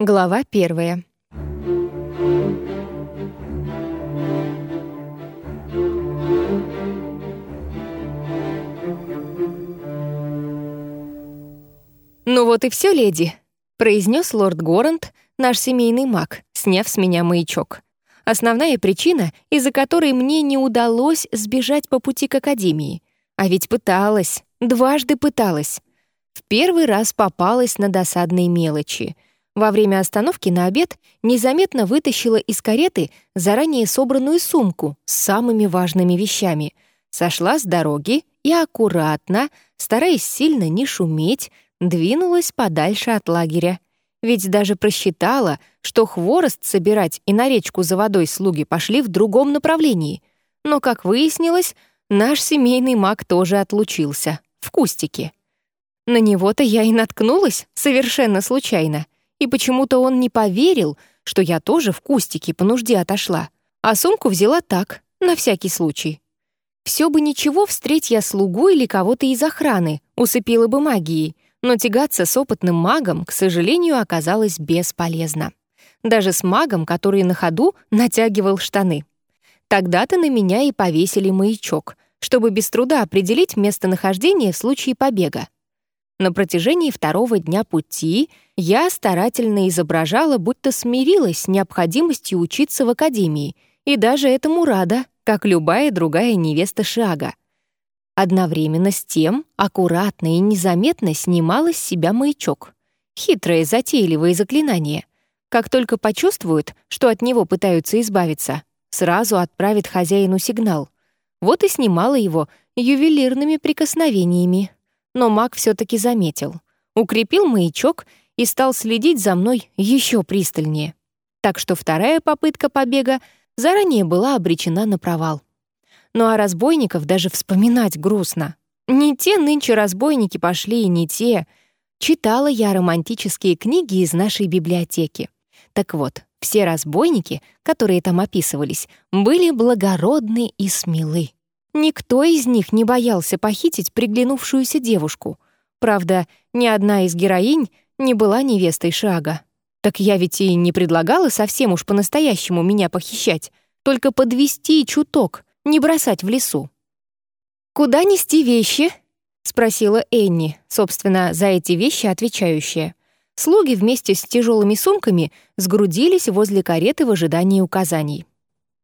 Глава первая. «Ну вот и все, леди», — произнес лорд Горант, наш семейный маг, сняв с меня маячок. Основная причина, из-за которой мне не удалось сбежать по пути к Академии. А ведь пыталась, дважды пыталась. В первый раз попалась на досадные мелочи. Во время остановки на обед незаметно вытащила из кареты заранее собранную сумку с самыми важными вещами. Сошла с дороги и аккуратно, стараясь сильно не шуметь, двинулась подальше от лагеря. Ведь даже просчитала, что хворост собирать и на речку за водой слуги пошли в другом направлении. Но, как выяснилось, наш семейный маг тоже отлучился, в кустике. На него-то я и наткнулась совершенно случайно. И почему-то он не поверил, что я тоже в кустике по нужде отошла, а сумку взяла так, на всякий случай. Все бы ничего, встреть я слугу или кого-то из охраны, усыпила бы магией, но тягаться с опытным магом, к сожалению, оказалось бесполезно. Даже с магом, который на ходу натягивал штаны. Тогда-то на меня и повесили маячок, чтобы без труда определить местонахождение в случае побега. На протяжении второго дня пути я старательно изображала, будто смирилась с необходимостью учиться в академии, и даже этому рада, как любая другая невеста Шага. Одновременно с тем аккуратно и незаметно снимала с себя маячок. Хитрое, затейливое заклинание. Как только почувствуют, что от него пытаются избавиться, сразу отправит хозяину сигнал. Вот и снимала его ювелирными прикосновениями, но маг все-таки заметил. Укрепил маячок и стал следить за мной еще пристальнее. Так что вторая попытка побега заранее была обречена на провал. Ну а разбойников даже вспоминать грустно. Не те нынче разбойники пошли, и не те. Читала я романтические книги из нашей библиотеки. Так вот, все разбойники, которые там описывались, были благородны и смелы. Никто из них не боялся похитить приглянувшуюся девушку. Правда, ни одна из героинь не была невестой Шага. Так я ведь и не предлагала совсем уж по-настоящему меня похищать, только подвести чуток, не бросать в лесу. «Куда нести вещи?» — спросила Энни, собственно, за эти вещи отвечающая. Слуги вместе с тяжелыми сумками сгрудились возле кареты в ожидании указаний.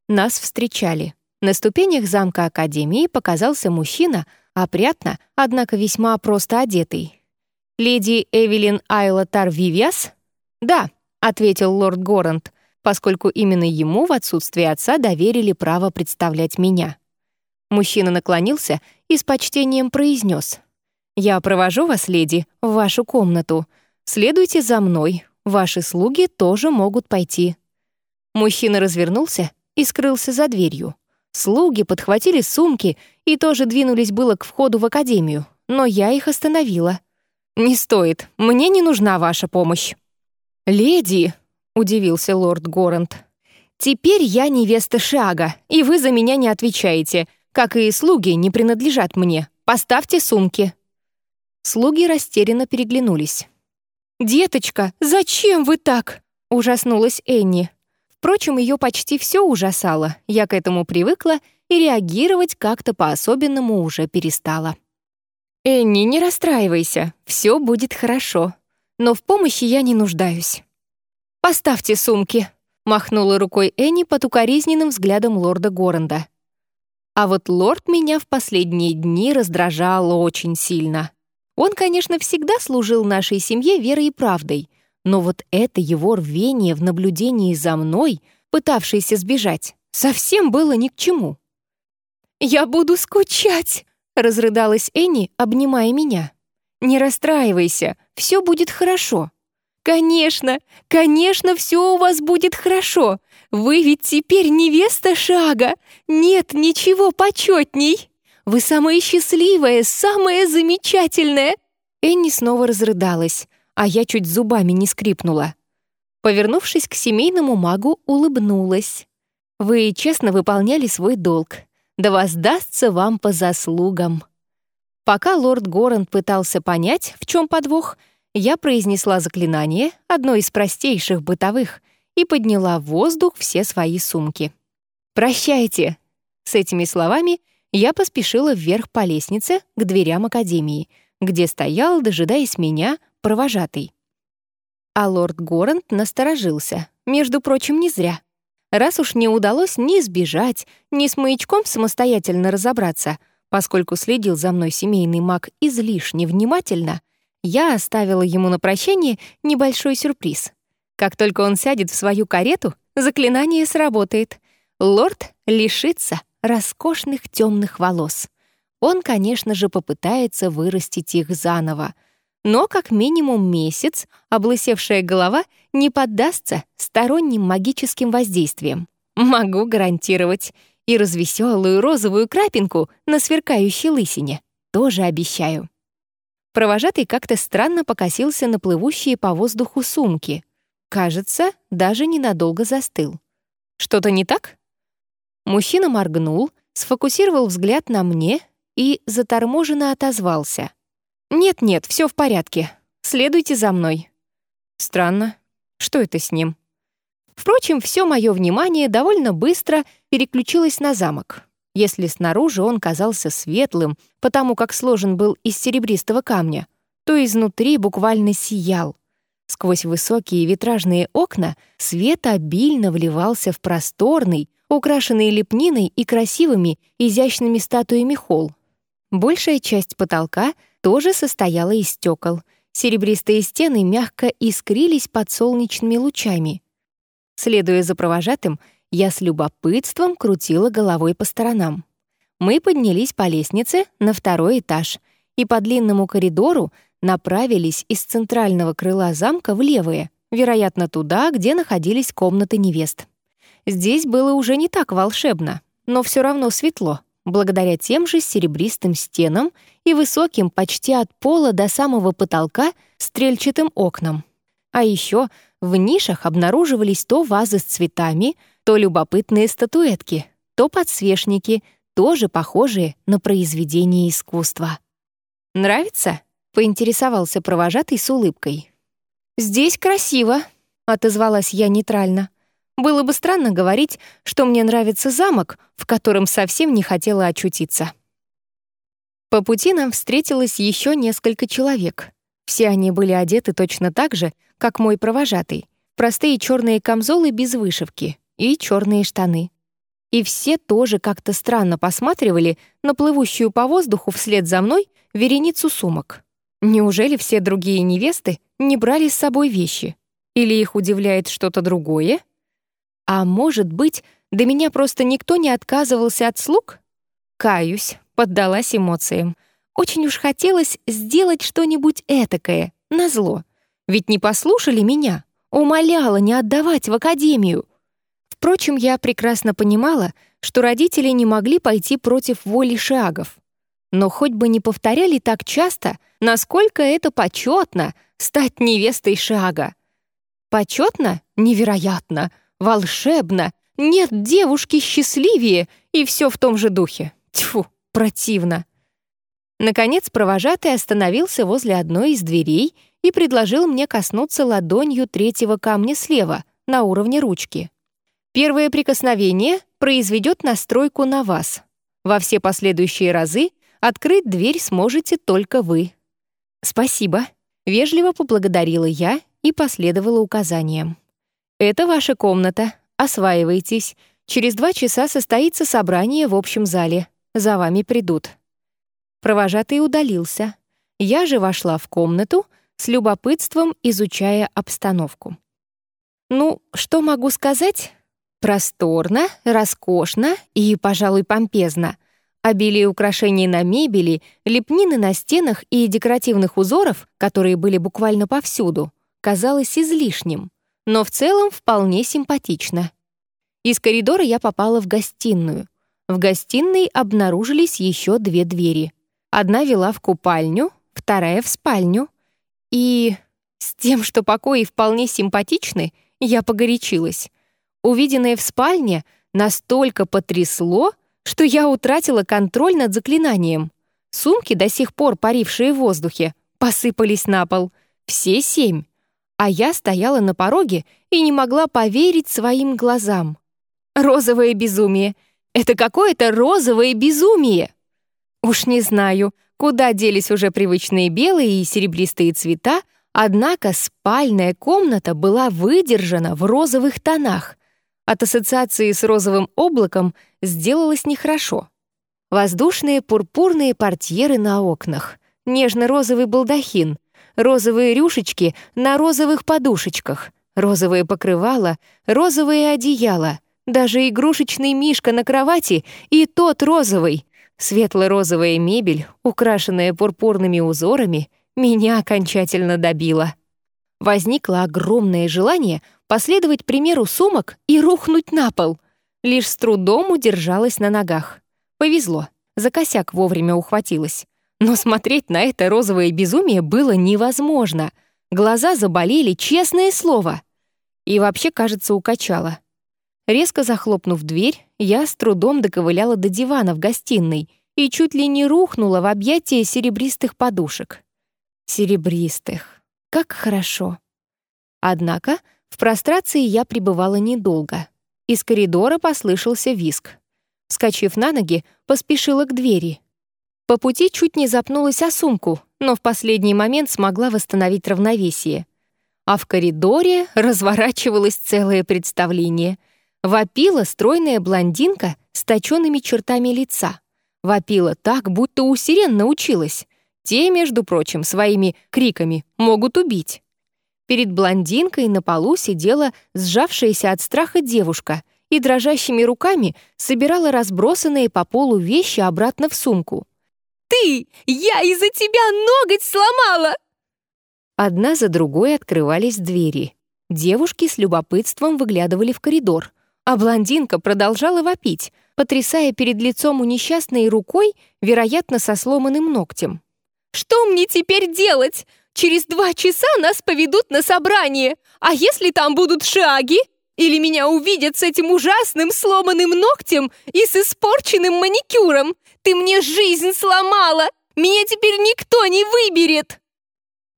Нас встречали. На ступенях замка Академии показался мужчина, опрятно, однако весьма просто одетый. «Леди Эвелин Айла Тарвивиас?» «Да», — ответил лорд Горант, поскольку именно ему в отсутствие отца доверили право представлять меня. Мужчина наклонился и с почтением произнес. «Я провожу вас, леди, в вашу комнату. Следуйте за мной, ваши слуги тоже могут пойти». Мужчина развернулся и скрылся за дверью. Слуги подхватили сумки и тоже двинулись было к входу в академию, но я их остановила. «Не стоит, мне не нужна ваша помощь». «Леди», — удивился лорд Горант, «теперь я невеста Шага, и вы за меня не отвечаете, как и слуги не принадлежат мне. Поставьте сумки». Слуги растерянно переглянулись. «Деточка, зачем вы так?» — ужаснулась Энни. Впрочем, ее почти все ужасало, я к этому привыкла и реагировать как-то по-особенному уже перестала. «Энни, не расстраивайся, все будет хорошо, но в помощи я не нуждаюсь». «Поставьте сумки», — махнула рукой Энни под укоризненным взглядом лорда Горанда. А вот лорд меня в последние дни раздражал очень сильно. Он, конечно, всегда служил нашей семье верой и правдой — но вот это его рвение в наблюдении за мной, пытавшееся сбежать, совсем было ни к чему. «Я буду скучать!» — разрыдалась Энни, обнимая меня. «Не расстраивайся, все будет хорошо». «Конечно, конечно, все у вас будет хорошо. Вы ведь теперь невеста Шага. Нет ничего почетней. Вы самая счастливая, самая замечательная». Энни снова разрыдалась, а я чуть зубами не скрипнула. Повернувшись к семейному магу, улыбнулась. «Вы честно выполняли свой долг. Да воздастся вам по заслугам». Пока лорд Горант пытался понять, в чем подвох, я произнесла заклинание, одно из простейших бытовых, и подняла в воздух все свои сумки. «Прощайте!» С этими словами я поспешила вверх по лестнице к дверям академии, где стоял, дожидаясь меня, провожатый. А лорд Горант насторожился, между прочим, не зря. Раз уж не удалось ни сбежать, ни с маячком самостоятельно разобраться, поскольку следил за мной семейный маг излишне внимательно, я оставила ему на прощение небольшой сюрприз. Как только он сядет в свою карету, заклинание сработает. Лорд лишится роскошных темных волос. Он, конечно же, попытается вырастить их заново. Но как минимум месяц облысевшая голова не поддастся сторонним магическим воздействиям. Могу гарантировать. И развеселую розовую крапинку на сверкающей лысине тоже обещаю. Провожатый как-то странно покосился на плывущие по воздуху сумки. Кажется, даже ненадолго застыл. Что-то не так? Мужчина моргнул, сфокусировал взгляд на мне и заторможенно отозвался. «Нет-нет, все в порядке. Следуйте за мной». Странно. Что это с ним? Впрочем, все мое внимание довольно быстро переключилось на замок. Если снаружи он казался светлым, потому как сложен был из серебристого камня, то изнутри буквально сиял. Сквозь высокие витражные окна свет обильно вливался в просторный, украшенный лепниной и красивыми, изящными статуями холл. Большая часть потолка тоже состояла из стекол. Серебристые стены мягко искрились под солнечными лучами. Следуя за провожатым, я с любопытством крутила головой по сторонам. Мы поднялись по лестнице на второй этаж и по длинному коридору направились из центрального крыла замка в левое, вероятно, туда, где находились комнаты невест. Здесь было уже не так волшебно, но все равно светло, благодаря тем же серебристым стенам и высоким почти от пола до самого потолка стрельчатым окнам. А еще в нишах обнаруживались то вазы с цветами, то любопытные статуэтки, то подсвечники, тоже похожие на произведение искусства. «Нравится?» — поинтересовался провожатый с улыбкой. «Здесь красиво», — отозвалась я нейтрально. Было бы странно говорить, что мне нравится замок, в котором совсем не хотела очутиться. По пути нам встретилось еще несколько человек. Все они были одеты точно так же, как мой провожатый. Простые черные камзолы без вышивки и черные штаны. И все тоже как-то странно посматривали на плывущую по воздуху вслед за мной вереницу сумок. Неужели все другие невесты не брали с собой вещи? Или их удивляет что-то другое? А может быть, до меня просто никто не отказывался от слуг? Каюсь, поддалась эмоциям. Очень уж хотелось сделать что-нибудь этакое, назло. Ведь не послушали меня, умоляла не отдавать в академию. Впрочем, я прекрасно понимала, что родители не могли пойти против воли шагов. Но хоть бы не повторяли так часто, насколько это почетно стать невестой шага. Почетно? Невероятно волшебно, нет девушки счастливее, и все в том же духе. Тьфу, противно. Наконец провожатый остановился возле одной из дверей и предложил мне коснуться ладонью третьего камня слева, на уровне ручки. Первое прикосновение произведет настройку на вас. Во все последующие разы открыть дверь сможете только вы. «Спасибо», — вежливо поблагодарила я и последовала указаниям. «Это ваша комната. Осваивайтесь. Через два часа состоится собрание в общем зале. За вами придут». Провожатый удалился. Я же вошла в комнату, с любопытством изучая обстановку. Ну, что могу сказать? Просторно, роскошно и, пожалуй, помпезно. Обилие украшений на мебели, лепнины на стенах и декоративных узоров, которые были буквально повсюду, казалось излишним но в целом вполне симпатично. Из коридора я попала в гостиную. В гостиной обнаружились еще две двери. Одна вела в купальню, вторая — в спальню. И с тем, что покои вполне симпатичны, я погорячилась. Увиденное в спальне настолько потрясло, что я утратила контроль над заклинанием. Сумки, до сих пор парившие в воздухе, посыпались на пол. Все семь. А я стояла на пороге и не могла поверить своим глазам. Розовое безумие. Это какое-то розовое безумие. Уж не знаю, куда делись уже привычные белые и серебристые цвета, однако спальная комната была выдержана в розовых тонах. От ассоциации с розовым облаком сделалось нехорошо. Воздушные пурпурные портьеры на окнах, нежно-розовый балдахин, розовые рюшечки на розовых подушечках, розовые покрывала, розовые одеяла, даже игрушечный мишка на кровати и тот розовый. Светло-розовая мебель, украшенная пурпурными узорами, меня окончательно добила. Возникло огромное желание последовать примеру сумок и рухнуть на пол. Лишь с трудом удержалась на ногах. Повезло, за косяк вовремя ухватилась. Но смотреть на это розовое безумие было невозможно. Глаза заболели, честное слово. И вообще, кажется, укачало. Резко захлопнув дверь, я с трудом доковыляла до дивана в гостиной и чуть ли не рухнула в объятия серебристых подушек. Серебристых. Как хорошо. Однако в прострации я пребывала недолго. Из коридора послышался виск. Вскочив на ноги, поспешила к двери. По пути чуть не запнулась о сумку, но в последний момент смогла восстановить равновесие. А в коридоре разворачивалось целое представление. Вопила стройная блондинка с точенными чертами лица. Вопила так, будто у сирен научилась. Те, между прочим, своими криками могут убить. Перед блондинкой на полу сидела сжавшаяся от страха девушка — и дрожащими руками собирала разбросанные по полу вещи обратно в сумку. «Ты! Я из-за тебя ноготь сломала!» Одна за другой открывались двери. Девушки с любопытством выглядывали в коридор, а блондинка продолжала вопить, потрясая перед лицом у несчастной рукой, вероятно, со сломанным ногтем. «Что мне теперь делать? Через два часа нас поведут на собрание, а если там будут шаги? Или меня увидят с этим ужасным сломанным ногтем и с испорченным маникюром. Ты мне жизнь сломала! Меня теперь никто не выберет!»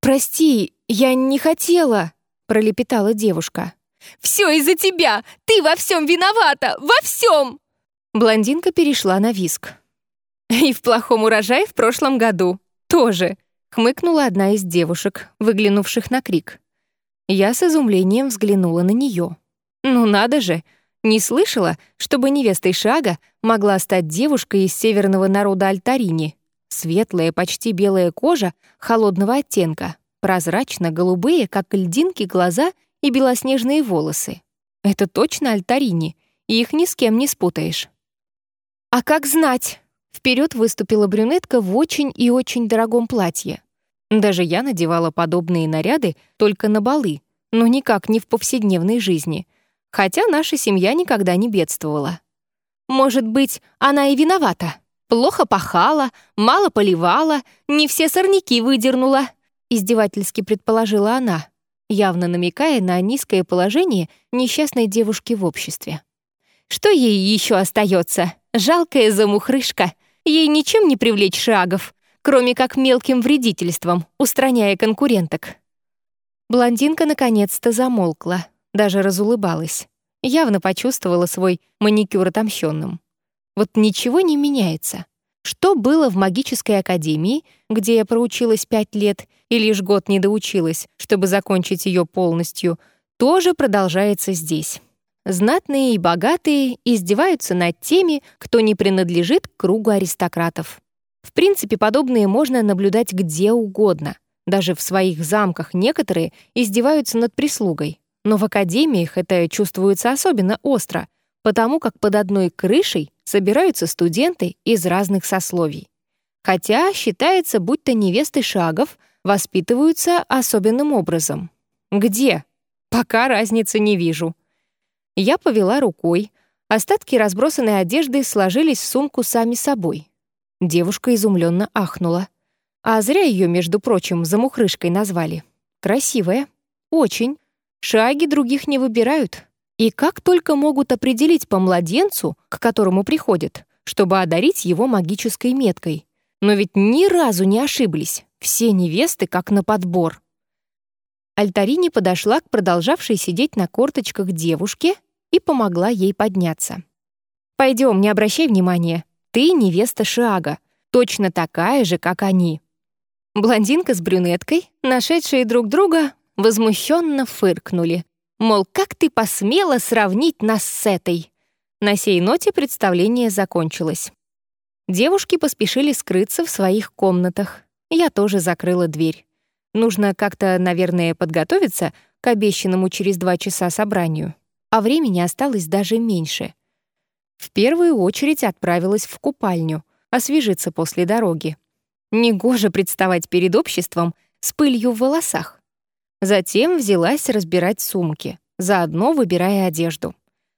«Прости, я не хотела», — пролепетала девушка. «Все из-за тебя! Ты во всем виновата! Во всем!» Блондинка перешла на виск. «И в плохом урожае в прошлом году. Тоже», — хмыкнула одна из девушек, выглянувших на крик. Я с изумлением взглянула на нее. Ну надо же! Не слышала, чтобы невестой Шага могла стать девушкой из северного народа Альтарини. Светлая, почти белая кожа, холодного оттенка, прозрачно-голубые, как льдинки, глаза и белоснежные волосы. Это точно Альтарини, и их ни с кем не спутаешь. «А как знать?» Вперед выступила брюнетка в очень и очень дорогом платье. Даже я надевала подобные наряды только на балы, но никак не в повседневной жизни — хотя наша семья никогда не бедствовала. Может быть, она и виновата. Плохо пахала, мало поливала, не все сорняки выдернула, издевательски предположила она, явно намекая на низкое положение несчастной девушки в обществе. Что ей еще остается? Жалкая замухрышка. Ей ничем не привлечь шагов, кроме как мелким вредительством, устраняя конкуренток. Блондинка наконец-то замолкла, даже разулыбалась. Явно почувствовала свой маникюр отомщенным. Вот ничего не меняется. Что было в магической академии, где я проучилась пять лет и лишь год не доучилась, чтобы закончить ее полностью, тоже продолжается здесь. Знатные и богатые издеваются над теми, кто не принадлежит к кругу аристократов. В принципе, подобное можно наблюдать где угодно. Даже в своих замках некоторые издеваются над прислугой. Но в академиях это чувствуется особенно остро, потому как под одной крышей собираются студенты из разных сословий. Хотя считается, будто невесты шагов воспитываются особенным образом. Где? Пока разницы не вижу. Я повела рукой. Остатки разбросанной одежды сложились в сумку сами собой. Девушка изумленно ахнула. А зря ее, между прочим, замухрышкой назвали. Красивая. Очень. Шаги других не выбирают. И как только могут определить по младенцу, к которому приходят, чтобы одарить его магической меткой. Но ведь ни разу не ошиблись. Все невесты как на подбор. Альтарини подошла к продолжавшей сидеть на корточках девушке и помогла ей подняться. «Пойдем, не обращай внимания. Ты невеста Шиага, точно такая же, как они». Блондинка с брюнеткой, нашедшие друг друга, возмущенно фыркнули. Мол, как ты посмела сравнить нас с этой? На сей ноте представление закончилось. Девушки поспешили скрыться в своих комнатах. Я тоже закрыла дверь. Нужно как-то, наверное, подготовиться к обещанному через два часа собранию. А времени осталось даже меньше. В первую очередь отправилась в купальню, освежиться после дороги. Негоже представать перед обществом с пылью в волосах. Затем взялась разбирать сумки, заодно выбирая одежду.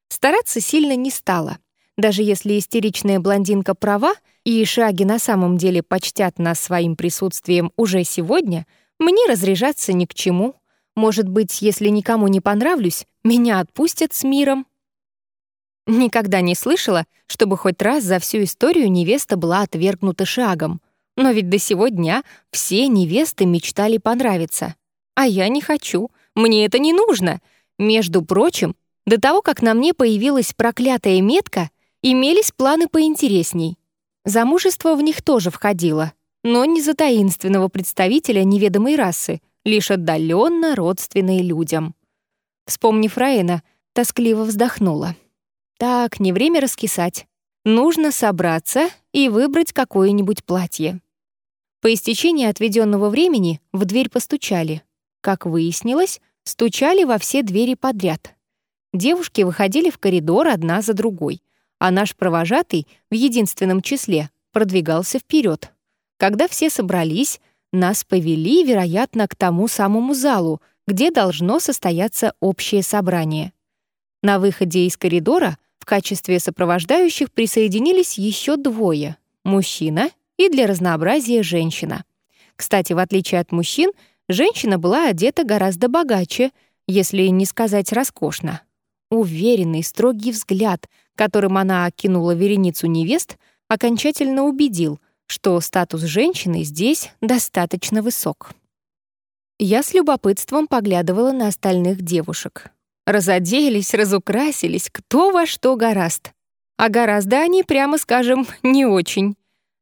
Стараться сильно не стала. Даже если истеричная блондинка права, и шаги на самом деле почтят нас своим присутствием уже сегодня, мне разряжаться ни к чему. Может быть, если никому не понравлюсь, меня отпустят с миром. Никогда не слышала, чтобы хоть раз за всю историю невеста была отвергнута шагом. Но ведь до сего дня все невесты мечтали понравиться. А я не хочу. Мне это не нужно. Между прочим, до того, как на мне появилась проклятая метка, имелись планы поинтересней. Замужество в них тоже входило, но не за таинственного представителя неведомой расы, лишь отдаленно родственные людям. Вспомнив Раина, тоскливо вздохнула. Так, не время раскисать. Нужно собраться и выбрать какое-нибудь платье. По истечении отведенного времени в дверь постучали. Как выяснилось, стучали во все двери подряд. Девушки выходили в коридор одна за другой, а наш провожатый в единственном числе продвигался вперед. Когда все собрались, нас повели, вероятно, к тому самому залу, где должно состояться общее собрание. На выходе из коридора в качестве сопровождающих присоединились еще двое — мужчина и для разнообразия женщина. Кстати, в отличие от мужчин, женщина была одета гораздо богаче, если не сказать роскошно. Уверенный, строгий взгляд, которым она окинула вереницу невест, окончательно убедил, что статус женщины здесь достаточно высок. Я с любопытством поглядывала на остальных девушек. Разоделись, разукрасились, кто во что гораст. А гораздо они, прямо скажем, не очень.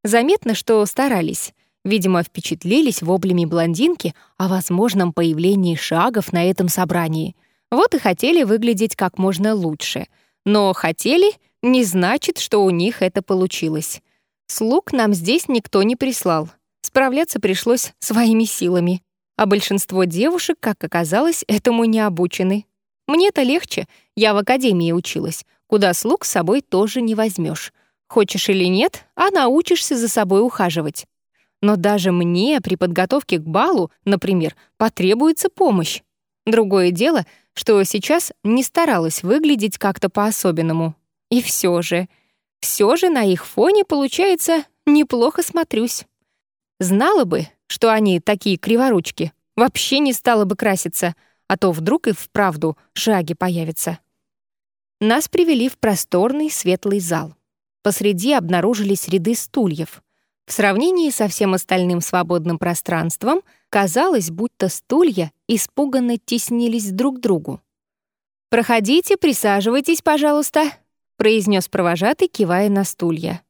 Заметно, что старались. Видимо, впечатлились воплями блондинки о возможном появлении шагов на этом собрании. Вот и хотели выглядеть как можно лучше. Но хотели не значит, что у них это получилось. Слуг нам здесь никто не прислал. Справляться пришлось своими силами. А большинство девушек, как оказалось, этому не обучены. Мне-то легче, я в академии училась, куда слуг с собой тоже не возьмешь. Хочешь или нет, а научишься за собой ухаживать. Но даже мне при подготовке к балу, например, потребуется помощь. Другое дело, что сейчас не старалась выглядеть как-то по-особенному. И все же, все же на их фоне, получается, неплохо смотрюсь. Знала бы, что они такие криворучки, вообще не стала бы краситься, а то вдруг и вправду шаги появятся. Нас привели в просторный светлый зал. Посреди обнаружились ряды стульев. В сравнении со всем остальным свободным пространством казалось, будто стулья испуганно теснились друг к другу. «Проходите, присаживайтесь, пожалуйста», — произнес провожатый, кивая на стулья.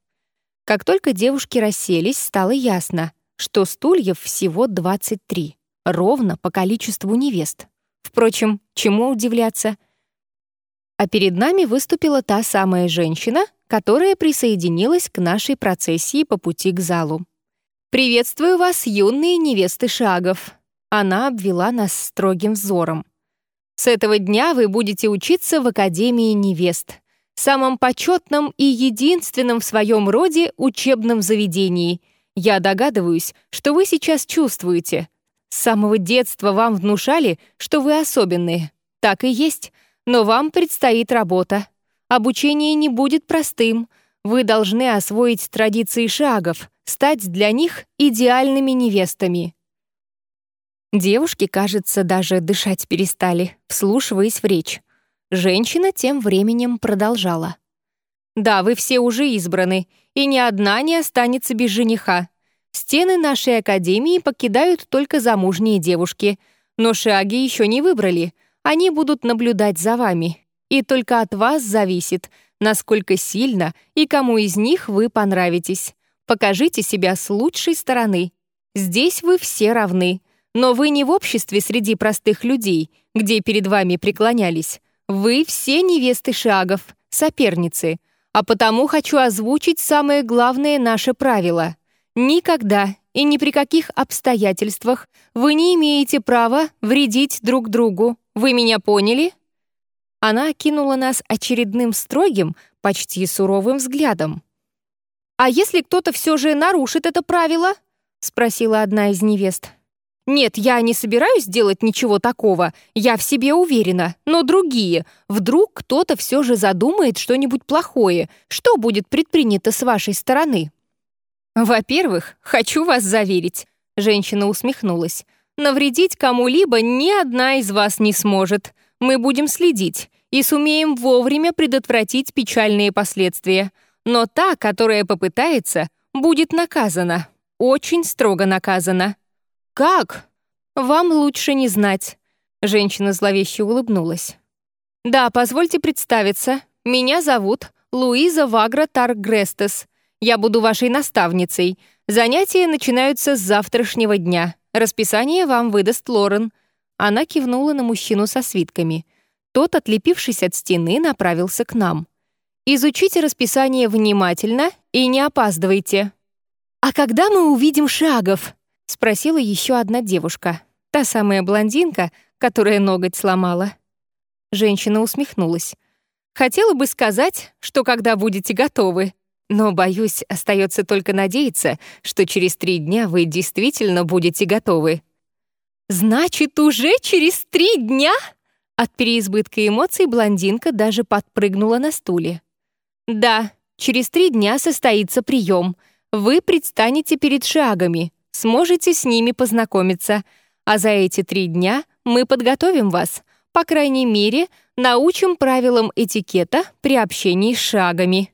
Как только девушки расселись, стало ясно, что стульев всего 23, ровно по количеству невест. Впрочем, чему удивляться? А перед нами выступила та самая женщина, которая присоединилась к нашей процессии по пути к залу. «Приветствую вас, юные невесты Шагов!» Она обвела нас строгим взором. «С этого дня вы будете учиться в Академии невест, самом почетном и единственном в своем роде учебном заведении. Я догадываюсь, что вы сейчас чувствуете. С самого детства вам внушали, что вы особенные. Так и есть, но вам предстоит работа. Обучение не будет простым. Вы должны освоить традиции шагов, стать для них идеальными невестами. Девушки, кажется, даже дышать перестали, вслушиваясь в речь. Женщина тем временем продолжала. «Да, вы все уже избраны, и ни одна не останется без жениха. Стены нашей академии покидают только замужние девушки. Но шаги еще не выбрали. Они будут наблюдать за вами. И только от вас зависит, насколько сильно и кому из них вы понравитесь. Покажите себя с лучшей стороны. Здесь вы все равны. Но вы не в обществе среди простых людей, где перед вами преклонялись. Вы все невесты шагов, соперницы. А потому хочу озвучить самое главное наше правило. Никогда и ни при каких обстоятельствах вы не имеете права вредить друг другу. Вы меня поняли?» Она окинула нас очередным строгим, почти суровым взглядом. «А если кто-то все же нарушит это правило?» — спросила одна из невест. «Нет, я не собираюсь делать ничего такого, я в себе уверена, но другие. Вдруг кто-то все же задумает что-нибудь плохое. Что будет предпринято с вашей стороны?» «Во-первых, хочу вас заверить», — женщина усмехнулась. «Навредить кому-либо ни одна из вас не сможет. Мы будем следить и сумеем вовремя предотвратить печальные последствия. Но та, которая попытается, будет наказана. Очень строго наказана». «Как?» «Вам лучше не знать», — женщина зловеще улыбнулась. «Да, позвольте представиться. Меня зовут Луиза Вагра Таргрестес. Я буду вашей наставницей. Занятия начинаются с завтрашнего дня. Расписание вам выдаст Лорен». Она кивнула на мужчину со свитками. Тот, отлепившись от стены, направился к нам. «Изучите расписание внимательно и не опаздывайте». «А когда мы увидим шагов?» — спросила еще одна девушка, та самая блондинка, которая ноготь сломала. Женщина усмехнулась. «Хотела бы сказать, что когда будете готовы, но, боюсь, остается только надеяться, что через три дня вы действительно будете готовы». «Значит, уже через три дня?» От переизбытка эмоций блондинка даже подпрыгнула на стуле. «Да, через три дня состоится прием. Вы предстанете перед шагами, сможете с ними познакомиться, а за эти три дня мы подготовим вас, по крайней мере, научим правилам этикета при общении с шагами.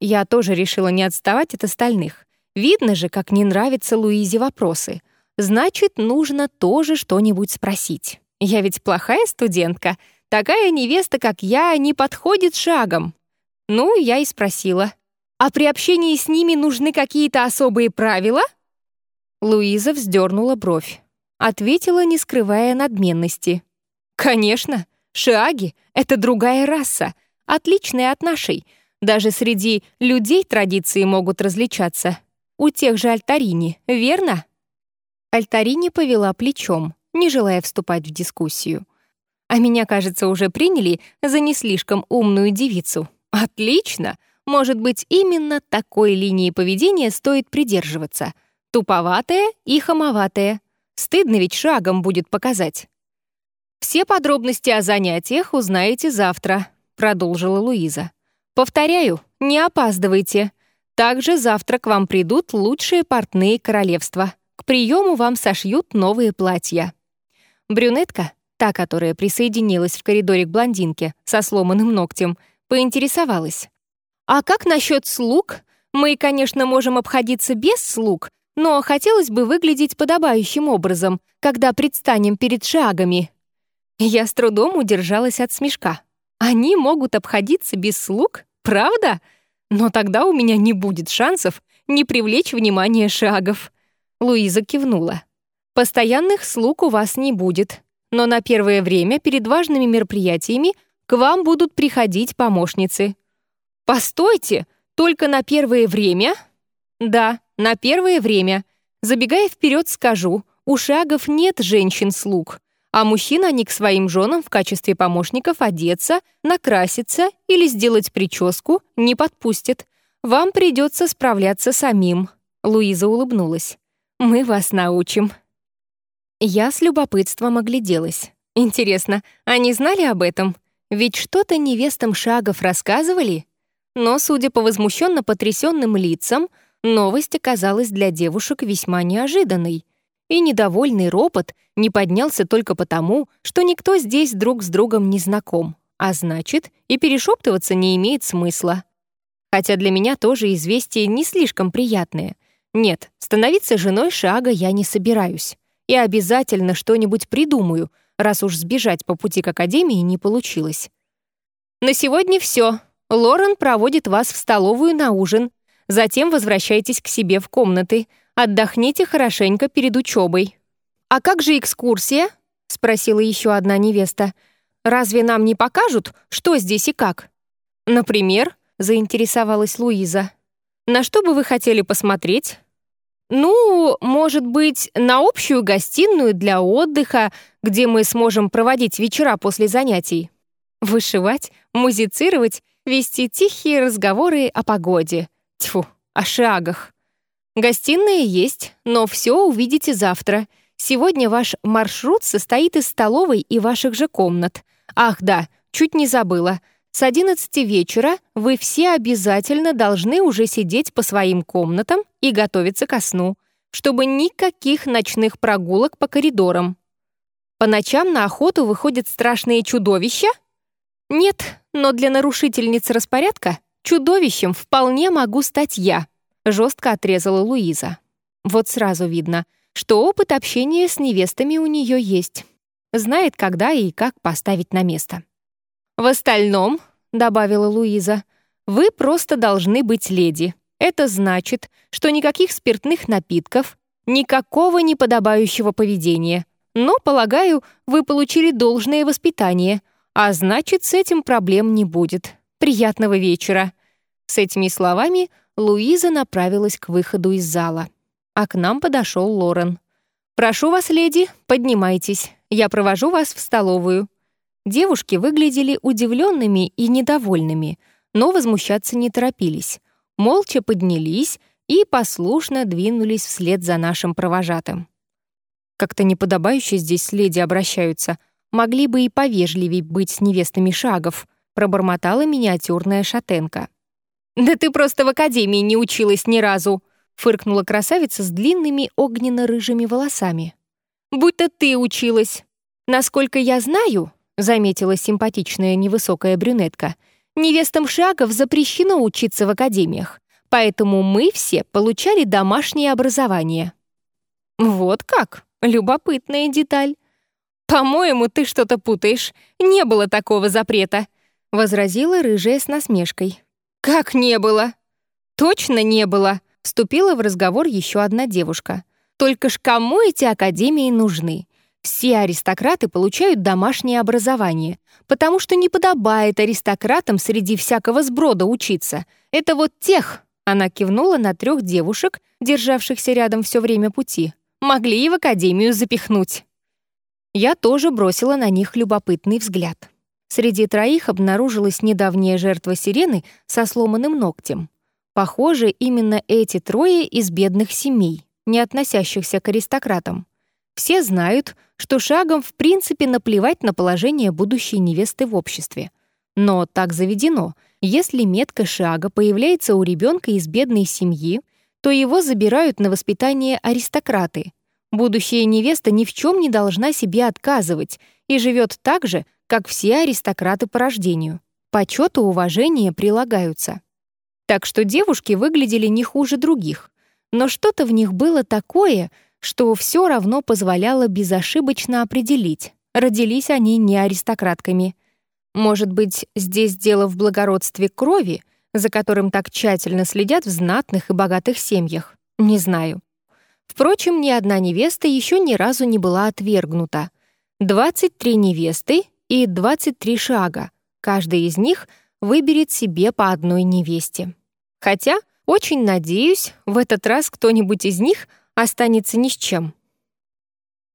Я тоже решила не отставать от остальных. Видно же, как не нравятся Луизе вопросы. Значит, нужно тоже что-нибудь спросить. Я ведь плохая студентка. Такая невеста, как я, не подходит шагом. Ну, я и спросила. А при общении с ними нужны какие-то особые правила? Луиза вздернула бровь. Ответила, не скрывая надменности. «Конечно, шиаги — это другая раса, отличная от нашей. Даже среди людей традиции могут различаться. У тех же Альтарини, верно?» Альтарини повела плечом, не желая вступать в дискуссию. «А меня, кажется, уже приняли за не слишком умную девицу. Отлично! Может быть, именно такой линии поведения стоит придерживаться — Туповатая и хамоватая. Стыдно ведь шагом будет показать. «Все подробности о занятиях узнаете завтра», — продолжила Луиза. «Повторяю, не опаздывайте. Также завтра к вам придут лучшие портные королевства. К приему вам сошьют новые платья». Брюнетка, та, которая присоединилась в коридоре к блондинке со сломанным ногтем, поинтересовалась. «А как насчет слуг? Мы, конечно, можем обходиться без слуг, но хотелось бы выглядеть подобающим образом, когда предстанем перед шагами. Я с трудом удержалась от смешка. Они могут обходиться без слуг, правда? Но тогда у меня не будет шансов не привлечь внимание шагов. Луиза кивнула. Постоянных слуг у вас не будет, но на первое время перед важными мероприятиями к вам будут приходить помощницы. Постойте, только на первое время? Да, на первое время. Забегая вперед, скажу, у шагов нет женщин-слуг, а мужчин они к своим женам в качестве помощников одеться, накраситься или сделать прическу не подпустят. Вам придется справляться самим. Луиза улыбнулась. Мы вас научим. Я с любопытством огляделась. Интересно, они знали об этом? Ведь что-то невестам шагов рассказывали? Но, судя по возмущенно потрясенным лицам, Новость оказалась для девушек весьма неожиданной. И недовольный ропот не поднялся только потому, что никто здесь друг с другом не знаком, а значит, и перешептываться не имеет смысла. Хотя для меня тоже известие не слишком приятное. Нет, становиться женой Шага я не собираюсь. и обязательно что-нибудь придумаю, раз уж сбежать по пути к Академии не получилось. На сегодня все. Лорен проводит вас в столовую на ужин. Затем возвращайтесь к себе в комнаты. Отдохните хорошенько перед учебой. «А как же экскурсия?» — спросила еще одна невеста. «Разве нам не покажут, что здесь и как?» «Например?» — заинтересовалась Луиза. «На что бы вы хотели посмотреть?» «Ну, может быть, на общую гостиную для отдыха, где мы сможем проводить вечера после занятий. Вышивать, музицировать, вести тихие разговоры о погоде. Тьфу, о шагах. Гостиная есть, но все увидите завтра. Сегодня ваш маршрут состоит из столовой и ваших же комнат. Ах да, чуть не забыла. С 11 вечера вы все обязательно должны уже сидеть по своим комнатам и готовиться ко сну, чтобы никаких ночных прогулок по коридорам. По ночам на охоту выходят страшные чудовища? Нет, но для нарушительниц распорядка чудовищем вполне могу стать я, жестко отрезала Луиза. Вот сразу видно, что опыт общения с невестами у нее есть. Знает, когда и как поставить на место. «В остальном», — добавила Луиза, «вы просто должны быть леди. Это значит, что никаких спиртных напитков, никакого неподобающего поведения. Но, полагаю, вы получили должное воспитание, а значит, с этим проблем не будет. Приятного вечера». С этими словами Луиза направилась к выходу из зала а к нам подошел Лорен. «Прошу вас, леди, поднимайтесь. Я провожу вас в столовую». Девушки выглядели удивленными и недовольными, но возмущаться не торопились. Молча поднялись и послушно двинулись вслед за нашим провожатым. Как-то неподобающе здесь леди обращаются. Могли бы и повежливей быть с невестами шагов, пробормотала миниатюрная шатенка. «Да ты просто в академии не училась ни разу!» фыркнула красавица с длинными огненно-рыжими волосами. «Будь-то ты училась. Насколько я знаю, — заметила симпатичная невысокая брюнетка, — невестам шагов запрещено учиться в академиях, поэтому мы все получали домашнее образование». «Вот как? Любопытная деталь. По-моему, ты что-то путаешь. Не было такого запрета», — возразила рыжая с насмешкой. «Как не было?» «Точно не было», Вступила в разговор еще одна девушка. «Только ж кому эти академии нужны? Все аристократы получают домашнее образование, потому что не подобает аристократам среди всякого сброда учиться. Это вот тех, она кивнула на трех девушек, державшихся рядом все время пути, могли и в академию запихнуть. Я тоже бросила на них любопытный взгляд. Среди троих обнаружилась недавняя жертва сирены со сломанным ногтем. Похоже, именно эти трое из бедных семей, не относящихся к аристократам. Все знают, что шагом в принципе наплевать на положение будущей невесты в обществе. Но так заведено. Если метка шага появляется у ребенка из бедной семьи, то его забирают на воспитание аристократы. Будущая невеста ни в чем не должна себе отказывать и живет так же, как все аристократы по рождению. Почет и уважение прилагаются. Так что девушки выглядели не хуже других. Но что-то в них было такое, что все равно позволяло безошибочно определить, родились они не аристократками. Может быть, здесь дело в благородстве крови, за которым так тщательно следят в знатных и богатых семьях? Не знаю. Впрочем, ни одна невеста еще ни разу не была отвергнута. 23 невесты и 23 шага. Каждый из них — выберет себе по одной невесте. Хотя, очень надеюсь, в этот раз кто-нибудь из них останется ни с чем.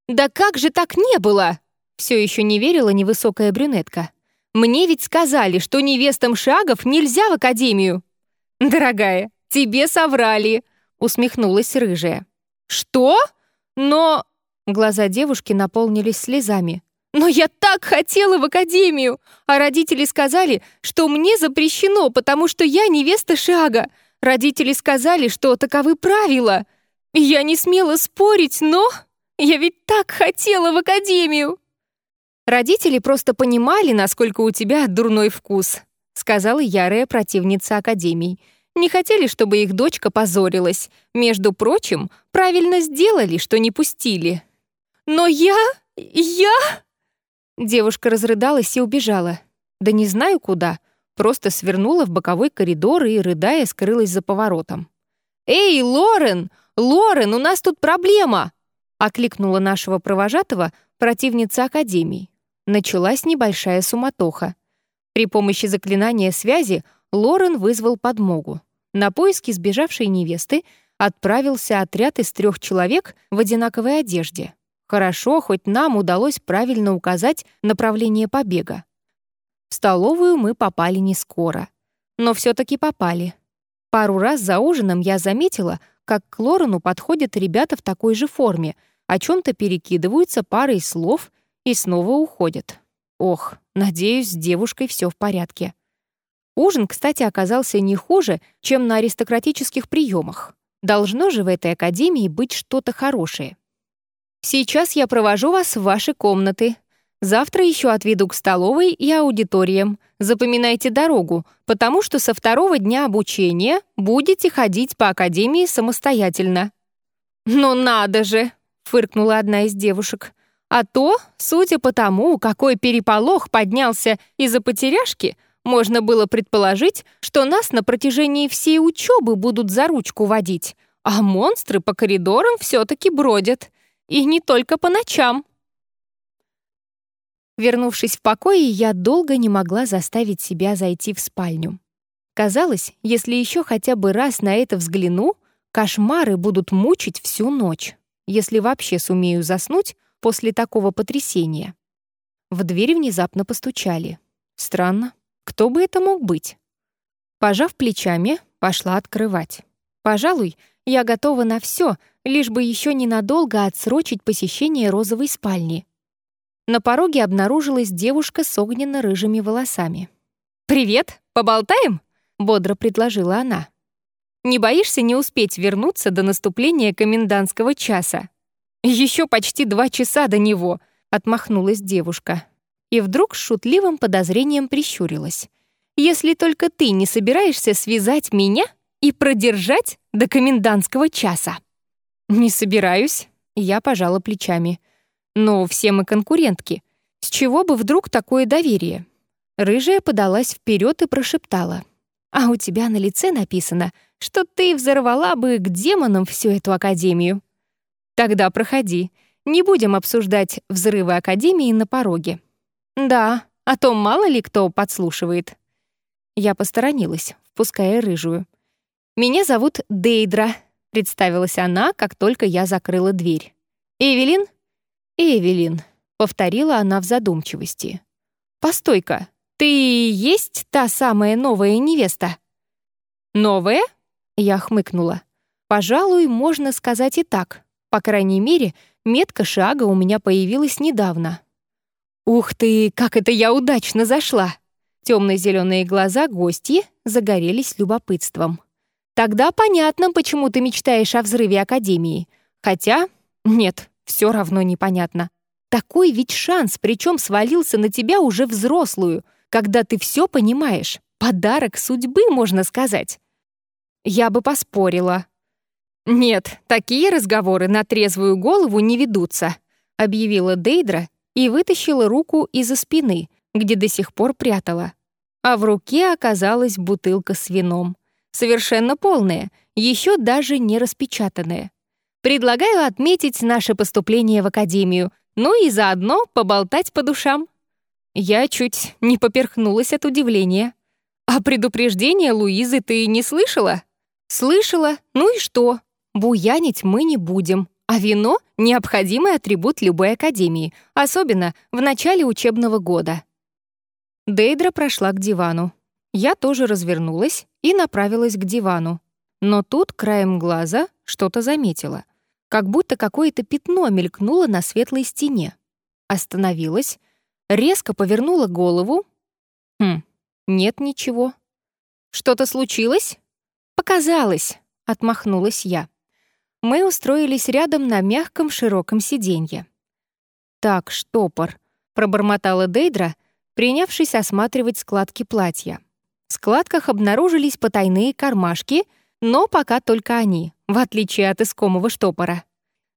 «Да как же так не было?» Все еще не верила невысокая брюнетка. «Мне ведь сказали, что невестам шагов нельзя в академию». «Дорогая, тебе соврали», — усмехнулась рыжая. «Что? Но...» Глаза девушки наполнились слезами. Но я так хотела в академию, а родители сказали, что мне запрещено, потому что я невеста Шага. Родители сказали, что таковы правила. Я не смела спорить, но я ведь так хотела в академию. Родители просто понимали, насколько у тебя дурной вкус, сказала ярая противница академии. Не хотели, чтобы их дочка позорилась. Между прочим, правильно сделали, что не пустили. Но я... я...» Девушка разрыдалась и убежала. Да не знаю куда, просто свернула в боковой коридор и, рыдая, скрылась за поворотом. «Эй, Лорен! Лорен, у нас тут проблема!» окликнула нашего провожатого противница Академии. Началась небольшая суматоха. При помощи заклинания связи Лорен вызвал подмогу. На поиски сбежавшей невесты отправился отряд из трех человек в одинаковой одежде. Хорошо, хоть нам удалось правильно указать направление побега. В столовую мы попали не скоро. Но все таки попали. Пару раз за ужином я заметила, как к Лорену подходят ребята в такой же форме, о чем то перекидываются парой слов и снова уходят. Ох, надеюсь, с девушкой все в порядке. Ужин, кстати, оказался не хуже, чем на аристократических приемах. Должно же в этой академии быть что-то хорошее. Сейчас я провожу вас в ваши комнаты. Завтра еще отведу к столовой и аудиториям. Запоминайте дорогу, потому что со второго дня обучения будете ходить по академии самостоятельно. «Ну надо же!» — фыркнула одна из девушек. А то, судя по тому, какой переполох поднялся из-за потеряшки, можно было предположить, что нас на протяжении всей учебы будут за ручку водить, а монстры по коридорам все-таки бродят. И не только по ночам. Вернувшись в покое, я долго не могла заставить себя зайти в спальню. Казалось, если еще хотя бы раз на это взгляну, кошмары будут мучить всю ночь, если вообще сумею заснуть после такого потрясения. В дверь внезапно постучали. Странно, кто бы это мог быть? Пожав плечами, пошла открывать. Пожалуй, я готова на все, лишь бы еще ненадолго отсрочить посещение розовой спальни. На пороге обнаружилась девушка с огненно-рыжими волосами. «Привет, поболтаем?» — бодро предложила она. «Не боишься не успеть вернуться до наступления комендантского часа?» Еще почти два часа до него», — отмахнулась девушка. И вдруг с шутливым подозрением прищурилась. «Если только ты не собираешься связать меня и продержать до комендантского часа». «Не собираюсь», — я пожала плечами. «Но все мы конкурентки. С чего бы вдруг такое доверие?» Рыжая подалась вперед и прошептала. «А у тебя на лице написано, что ты взорвала бы к демонам всю эту академию». Тогда проходи. Не будем обсуждать взрывы Академии на пороге. Да, а то мало ли кто подслушивает. Я посторонилась, впуская рыжую. «Меня зовут Дейдра», — представилась она, как только я закрыла дверь. «Эвелин?» «Эвелин», — повторила она в задумчивости. «Постой-ка, ты есть та самая новая невеста?» «Новая?» — я хмыкнула. «Пожалуй, можно сказать и так. По крайней мере, метка шага у меня появилась недавно. «Ух ты, как это я удачно зашла!» Темно-зеленые глаза гостьи загорелись любопытством. «Тогда понятно, почему ты мечтаешь о взрыве Академии. Хотя, нет, все равно непонятно. Такой ведь шанс, причем свалился на тебя уже взрослую, когда ты все понимаешь. Подарок судьбы, можно сказать». Я бы поспорила, «Нет, такие разговоры на трезвую голову не ведутся», — объявила Дейдра и вытащила руку из-за спины, где до сих пор прятала. А в руке оказалась бутылка с вином. Совершенно полная, еще даже не распечатанная. Предлагаю отметить наше поступление в академию, ну и заодно поболтать по душам. Я чуть не поперхнулась от удивления. А предупреждение Луизы ты не слышала? Слышала, ну и что? Буянить мы не будем, а вино — необходимый атрибут любой академии, особенно в начале учебного года. Дейдра прошла к дивану. Я тоже развернулась и направилась к дивану. Но тут краем глаза что-то заметила. Как будто какое-то пятно мелькнуло на светлой стене. Остановилась, резко повернула голову. Хм, нет ничего. Что-то случилось? Показалось, отмахнулась я мы устроились рядом на мягком широком сиденье. «Так, штопор», — пробормотала Дейдра, принявшись осматривать складки платья. В складках обнаружились потайные кармашки, но пока только они, в отличие от искомого штопора.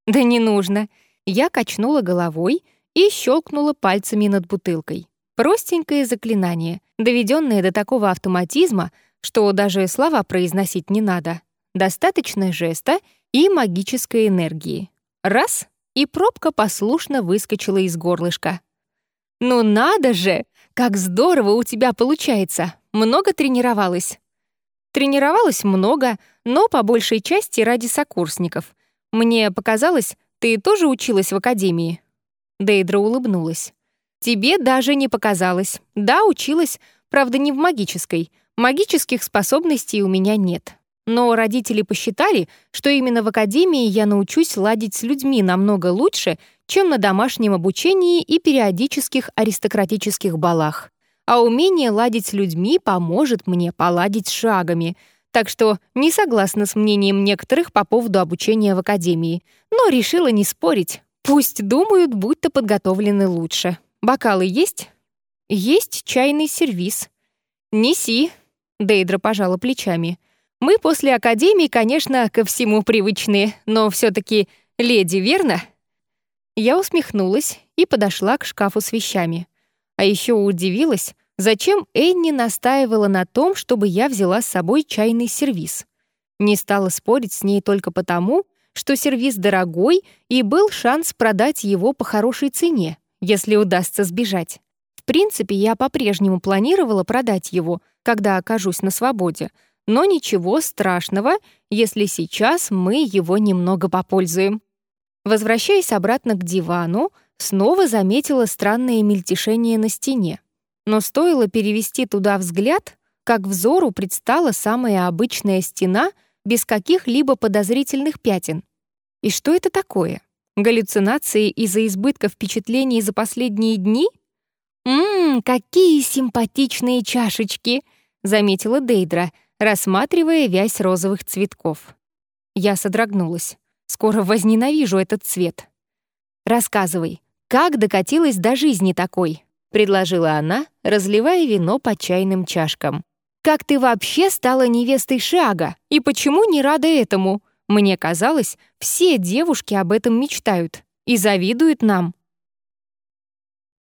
«Да не нужно. Я качнула головой и щелкнула пальцами над бутылкой. Простенькое заклинание, доведенное до такого автоматизма, что даже слова произносить не надо. Достаточно жеста и магической энергии. Раз — и пробка послушно выскочила из горлышка. «Ну надо же! Как здорово у тебя получается! Много тренировалась?» Тренировалась много, но по большей части ради сокурсников. Мне показалось, ты тоже училась в академии?» Дейдра улыбнулась. «Тебе даже не показалось. Да, училась, правда, не в магической. Магических способностей у меня нет. Но родители посчитали, что именно в академии я научусь ладить с людьми намного лучше, чем на домашнем обучении и периодических аристократических балах. А умение ладить с людьми поможет мне поладить шагами. Так что не согласна с мнением некоторых по поводу обучения в академии, но решила не спорить. Пусть думают, будто подготовлены лучше. Бокалы есть? Есть чайный сервиз. Неси. Дейдра пожала плечами. Мы после академии, конечно, ко всему привычные, но все таки леди, верно? Я усмехнулась и подошла к шкафу с вещами. А еще удивилась, зачем Энни настаивала на том, чтобы я взяла с собой чайный сервиз. Не стала спорить с ней только потому, что сервиз дорогой и был шанс продать его по хорошей цене, если удастся сбежать. В принципе, я по-прежнему планировала продать его, когда окажусь на свободе, но ничего страшного, если сейчас мы его немного попользуем. Возвращаясь обратно к дивану, снова заметила странное мельтешение на стене. Но стоило перевести туда взгляд, как взору предстала самая обычная стена без каких-либо подозрительных пятен. И что это такое? Галлюцинации из-за избытка впечатлений за последние дни? «Ммм, какие симпатичные чашечки!» — заметила Дейдра — рассматривая вязь розовых цветков. Я содрогнулась. Скоро возненавижу этот цвет. «Рассказывай, как докатилась до жизни такой?» — предложила она, разливая вино по чайным чашкам. «Как ты вообще стала невестой Шиага? И почему не рада этому? Мне казалось, все девушки об этом мечтают и завидуют нам».